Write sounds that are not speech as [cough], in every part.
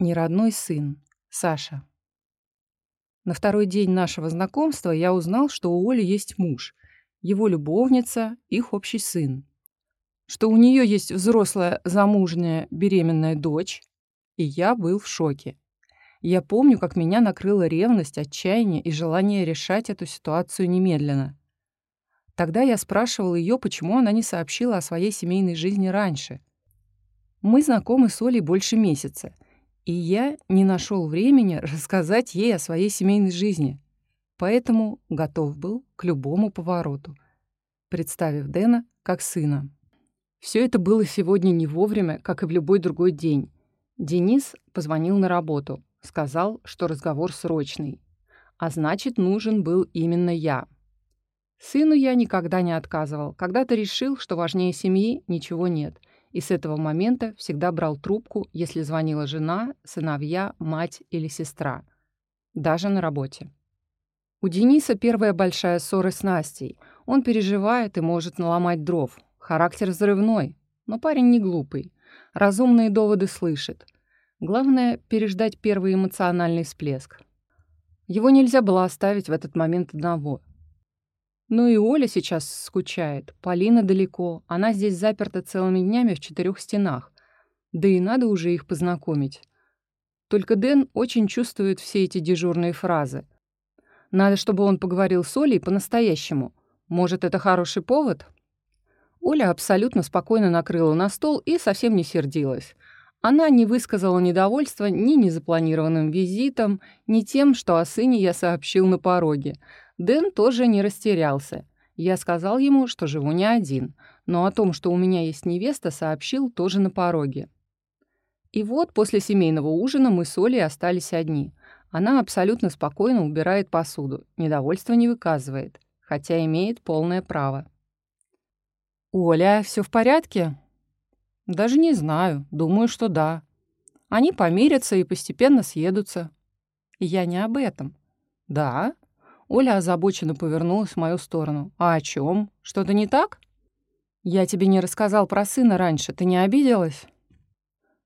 Неродной сын. Саша. На второй день нашего знакомства я узнал, что у Оли есть муж, его любовница, их общий сын. Что у нее есть взрослая замужняя беременная дочь, и я был в шоке. Я помню, как меня накрыла ревность, отчаяние и желание решать эту ситуацию немедленно. Тогда я спрашивал ее, почему она не сообщила о своей семейной жизни раньше. Мы знакомы с Олей больше месяца, и я не нашел времени рассказать ей о своей семейной жизни, поэтому готов был к любому повороту, представив Дэна как сына. Все это было сегодня не вовремя, как и в любой другой день. Денис позвонил на работу, сказал, что разговор срочный. А значит, нужен был именно я. Сыну я никогда не отказывал. Когда-то решил, что важнее семьи ничего нет — и с этого момента всегда брал трубку, если звонила жена, сыновья, мать или сестра. Даже на работе. У Дениса первая большая ссора с Настей. Он переживает и может наломать дров. Характер взрывной, но парень не глупый. Разумные доводы слышит. Главное — переждать первый эмоциональный всплеск. Его нельзя было оставить в этот момент одного — ну и Оля сейчас скучает. Полина далеко. Она здесь заперта целыми днями в четырех стенах. Да и надо уже их познакомить. Только Дэн очень чувствует все эти дежурные фразы. Надо, чтобы он поговорил с Олей по-настоящему. Может, это хороший повод? Оля абсолютно спокойно накрыла на стол и совсем не сердилась. Она не высказала недовольства ни незапланированным визитом, ни тем, что о сыне я сообщил на пороге — Дэн тоже не растерялся. Я сказал ему, что живу не один, но о том, что у меня есть невеста, сообщил тоже на пороге. И вот после семейного ужина мы с Олей остались одни. Она абсолютно спокойно убирает посуду, недовольства не выказывает, хотя имеет полное право. «Оля, все в порядке?» «Даже не знаю. Думаю, что да. Они помирятся и постепенно съедутся». «Я не об этом». «Да? Оля озабоченно повернулась в мою сторону. «А о чем? Что-то не так?» «Я тебе не рассказал про сына раньше. Ты не обиделась?»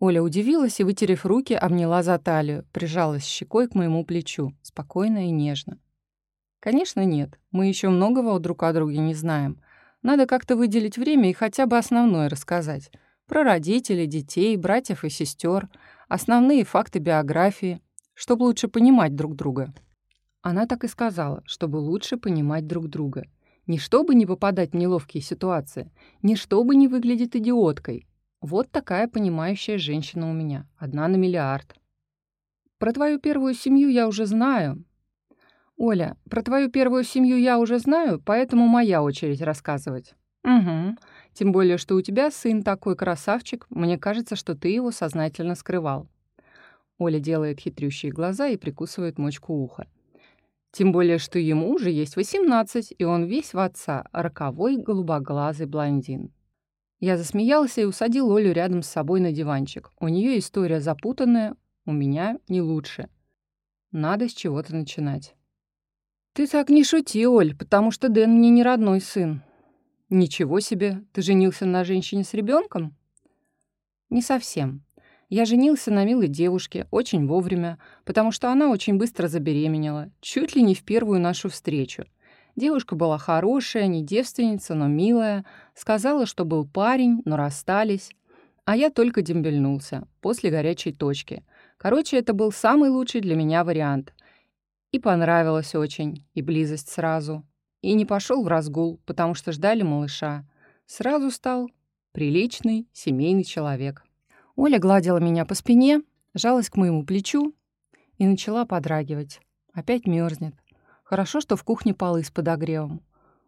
Оля удивилась и, вытерев руки, обняла за талию, прижалась щекой к моему плечу, спокойно и нежно. «Конечно, нет. Мы еще многого друг о друге не знаем. Надо как-то выделить время и хотя бы основное рассказать. Про родителей, детей, братьев и сестер, основные факты биографии, чтобы лучше понимать друг друга». Она так и сказала, чтобы лучше понимать друг друга. Не чтобы не попадать в неловкие ситуации, не чтобы не выглядеть идиоткой. Вот такая понимающая женщина у меня, одна на миллиард. Про твою первую семью я уже знаю. Оля, про твою первую семью я уже знаю, поэтому моя очередь рассказывать. Угу. Тем более, что у тебя сын такой красавчик, мне кажется, что ты его сознательно скрывал. Оля делает хитрющие глаза и прикусывает мочку уха. Тем более, что ему уже есть 18, и он весь в отца, роковой голубоглазый блондин. Я засмеялся и усадил Олю рядом с собой на диванчик. У нее история запутанная, у меня не лучше. Надо с чего-то начинать. «Ты так не шути, Оль, потому что Дэн мне не родной сын». «Ничего себе, ты женился на женщине с ребенком? «Не совсем. Я женился на милой девушке очень вовремя, потому что она очень быстро забеременела, чуть ли не в первую нашу встречу. Девушка была хорошая, не девственница, но милая, сказала, что был парень, но расстались. А я только дембельнулся, после горячей точки. Короче, это был самый лучший для меня вариант. И понравилось очень, и близость сразу. И не пошел в разгул, потому что ждали малыша. Сразу стал приличный семейный человек. Оля гладила меня по спине, жалась к моему плечу и начала подрагивать. Опять мерзнет. Хорошо, что в кухне полы с подогревом.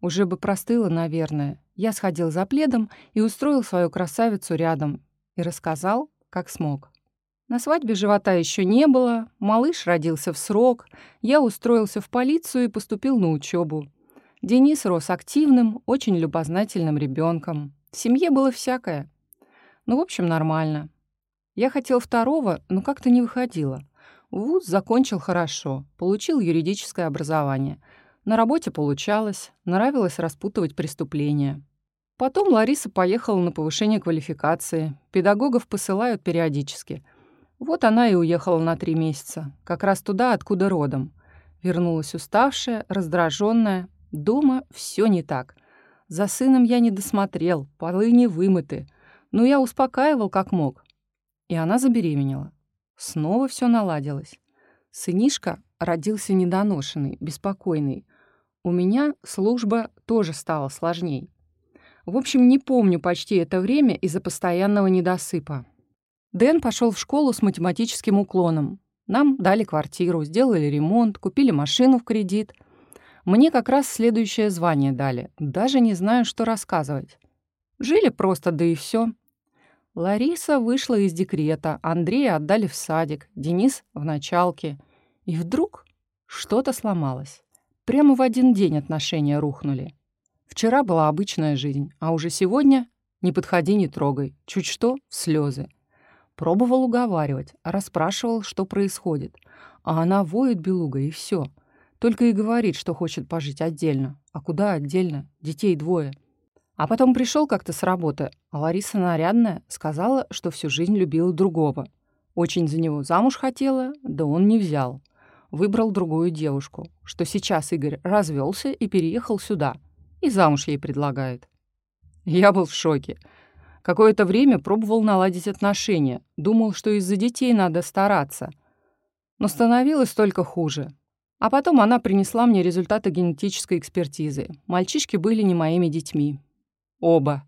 Уже бы простыла, наверное. Я сходил за пледом и устроил свою красавицу рядом и рассказал, как смог. На свадьбе живота еще не было, малыш родился в срок, я устроился в полицию и поступил на учебу. Денис рос активным, очень любознательным ребенком. В семье было всякое. Ну, в общем, нормально. Я хотел второго, но как-то не выходило. Вуз закончил хорошо, получил юридическое образование. На работе получалось, нравилось распутывать преступления. Потом Лариса поехала на повышение квалификации. Педагогов посылают периодически. Вот она и уехала на три месяца, как раз туда, откуда родом. Вернулась уставшая, раздраженная. Дома все не так. За сыном я не досмотрел, полы не вымыты. Но я успокаивал как мог. И она забеременела. Снова все наладилось. Сынишка родился недоношенный, беспокойный. У меня служба тоже стала сложней. В общем, не помню почти это время из-за постоянного недосыпа. Дэн пошел в школу с математическим уклоном. Нам дали квартиру, сделали ремонт, купили машину в кредит. Мне как раз следующее звание дали. Даже не знаю, что рассказывать. Жили просто, да и все. Лариса вышла из декрета, Андрея отдали в садик, Денис — в началке. И вдруг что-то сломалось. Прямо в один день отношения рухнули. Вчера была обычная жизнь, а уже сегодня «не подходи, не трогай», чуть что — слезы. Пробовал уговаривать, расспрашивал, что происходит. А она воет белуга, и все. Только и говорит, что хочет пожить отдельно. А куда отдельно? Детей двое. А потом пришел как-то с работы, а Лариса нарядная сказала, что всю жизнь любила другого. Очень за него замуж хотела, да он не взял. Выбрал другую девушку, что сейчас Игорь развелся и переехал сюда — и замуж ей предлагает. Я был в шоке. Какое-то время пробовал наладить отношения. Думал, что из-за детей надо стараться. Но становилось только хуже. А потом она принесла мне результаты генетической экспертизы. Мальчишки были не моими детьми. Оба.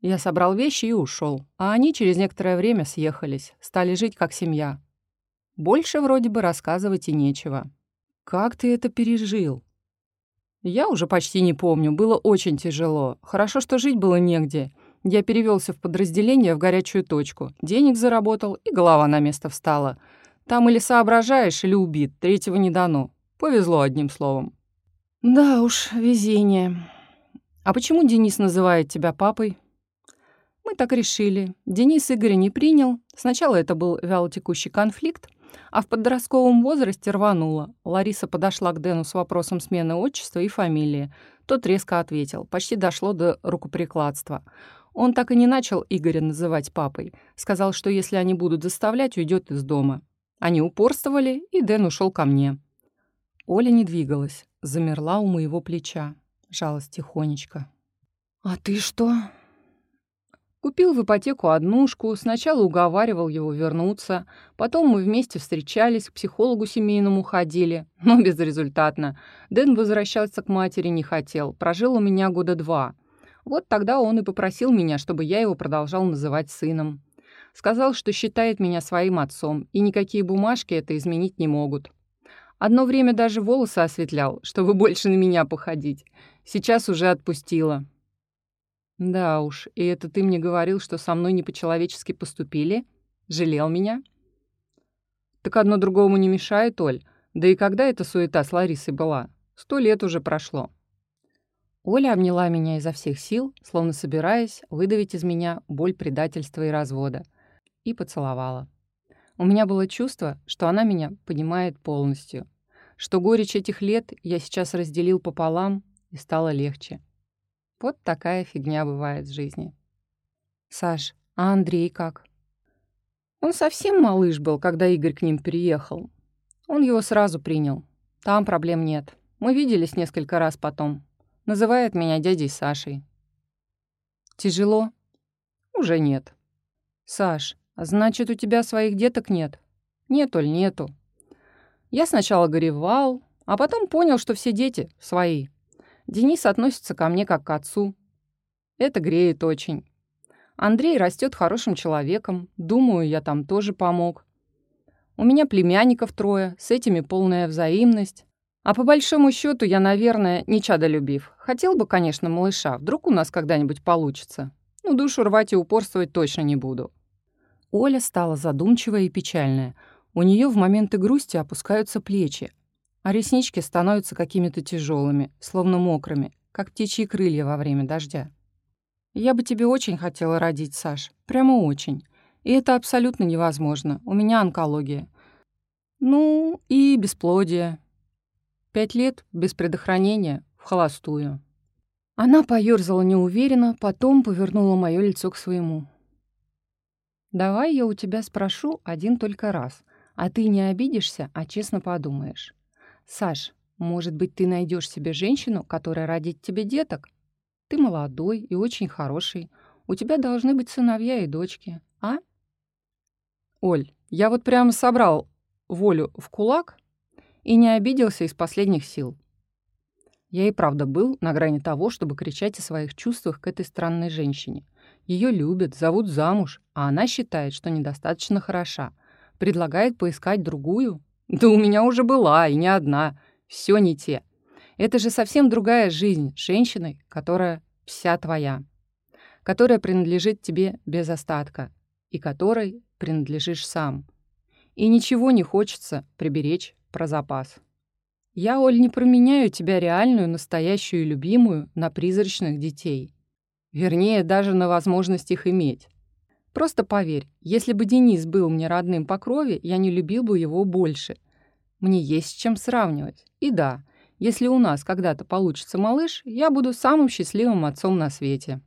Я собрал вещи и ушел. А они через некоторое время съехались. Стали жить как семья. Больше вроде бы рассказывать и нечего. «Как ты это пережил?» Я уже почти не помню, было очень тяжело. Хорошо, что жить было негде. Я перевелся в подразделение в горячую точку. Денег заработал, и голова на место встала. Там или соображаешь, или убит. Третьего не дано. Повезло одним словом. Да уж, везение. А почему Денис называет тебя папой? Мы так решили. Денис Игоря не принял. Сначала это был вялотекущий конфликт, а в подростковом возрасте рванула. Лариса подошла к Дэну с вопросом смены отчества и фамилии. Тот резко ответил. Почти дошло до рукоприкладства. Он так и не начал Игоря называть папой. Сказал, что если они будут заставлять, уйдет из дома. Они упорствовали, и Дэн ушел ко мне. Оля не двигалась, замерла у моего плеча. Жалость тихонечко. «А ты что?» Купил в ипотеку однушку, сначала уговаривал его вернуться, потом мы вместе встречались, к психологу семейному ходили, [laughs] но безрезультатно. Дэн возвращаться к матери не хотел, прожил у меня года два. Вот тогда он и попросил меня, чтобы я его продолжал называть сыном. Сказал, что считает меня своим отцом, и никакие бумажки это изменить не могут. Одно время даже волосы осветлял, чтобы больше на меня походить. Сейчас уже отпустила. Да уж, и это ты мне говорил, что со мной не по-человечески поступили? Жалел меня? Так одно другому не мешает, Оль. Да и когда эта суета с Ларисой была? Сто лет уже прошло. Оля обняла меня изо всех сил, словно собираясь выдавить из меня боль предательства и развода, и поцеловала. У меня было чувство, что она меня понимает полностью, что горечь этих лет я сейчас разделил пополам, и стало легче. Вот такая фигня бывает в жизни. Саш, а Андрей как? Он совсем малыш был, когда Игорь к ним переехал. Он его сразу принял. Там проблем нет. Мы виделись несколько раз потом. Называет меня дядей Сашей. Тяжело? Уже нет. Саш, значит, у тебя своих деток нет? Нет, Оль, нету. Я сначала горевал, а потом понял, что все дети свои. Денис относится ко мне как к отцу. Это греет очень. Андрей растет хорошим человеком. Думаю, я там тоже помог. У меня племянников трое, с этими полная взаимность. А по большому счету я, наверное, не чадолюбив. Хотел бы, конечно, малыша. Вдруг у нас когда-нибудь получится. Но душу рвать и упорствовать точно не буду. Оля стала задумчивая и печальная. У нее в моменты грусти опускаются плечи, а реснички становятся какими-то тяжелыми, словно мокрыми, как птичьи крылья во время дождя. «Я бы тебе очень хотела родить, Саш. Прямо очень. И это абсолютно невозможно. У меня онкология. Ну, и бесплодие. Пять лет без предохранения, в холостую». Она поёрзала неуверенно, потом повернула мое лицо к своему. Давай я у тебя спрошу один только раз, а ты не обидишься, а честно подумаешь. Саш, может быть, ты найдешь себе женщину, которая родит тебе деток? Ты молодой и очень хороший. У тебя должны быть сыновья и дочки, а? Оль, я вот прямо собрал волю в кулак и не обиделся из последних сил. Я и правда был на грани того, чтобы кричать о своих чувствах к этой странной женщине. Ее любят, зовут замуж, а она считает, что недостаточно хороша. Предлагает поискать другую. Да у меня уже была, и не одна. Все не те. Это же совсем другая жизнь женщиной, которая вся твоя. Которая принадлежит тебе без остатка. И которой принадлежишь сам. И ничего не хочется приберечь про запас. Я, Оль, не променяю тебя реальную, настоящую и любимую на призрачных детей. Вернее, даже на возможность их иметь. Просто поверь, если бы Денис был мне родным по крови, я не любил бы его больше. Мне есть с чем сравнивать. И да, если у нас когда-то получится малыш, я буду самым счастливым отцом на свете.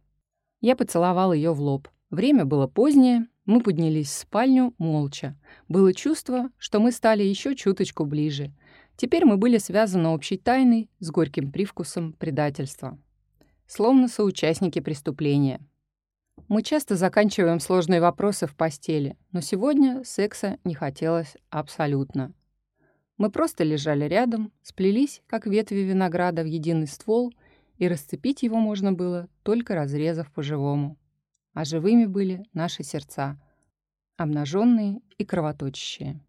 Я поцеловал ее в лоб. Время было позднее, мы поднялись в спальню молча. Было чувство, что мы стали еще чуточку ближе. Теперь мы были связаны общей тайной с горьким привкусом предательства словно соучастники преступления. Мы часто заканчиваем сложные вопросы в постели, но сегодня секса не хотелось абсолютно. Мы просто лежали рядом, сплелись, как ветви винограда, в единый ствол, и расцепить его можно было, только разрезав по-живому. А живыми были наши сердца, обнаженные и кровоточащие.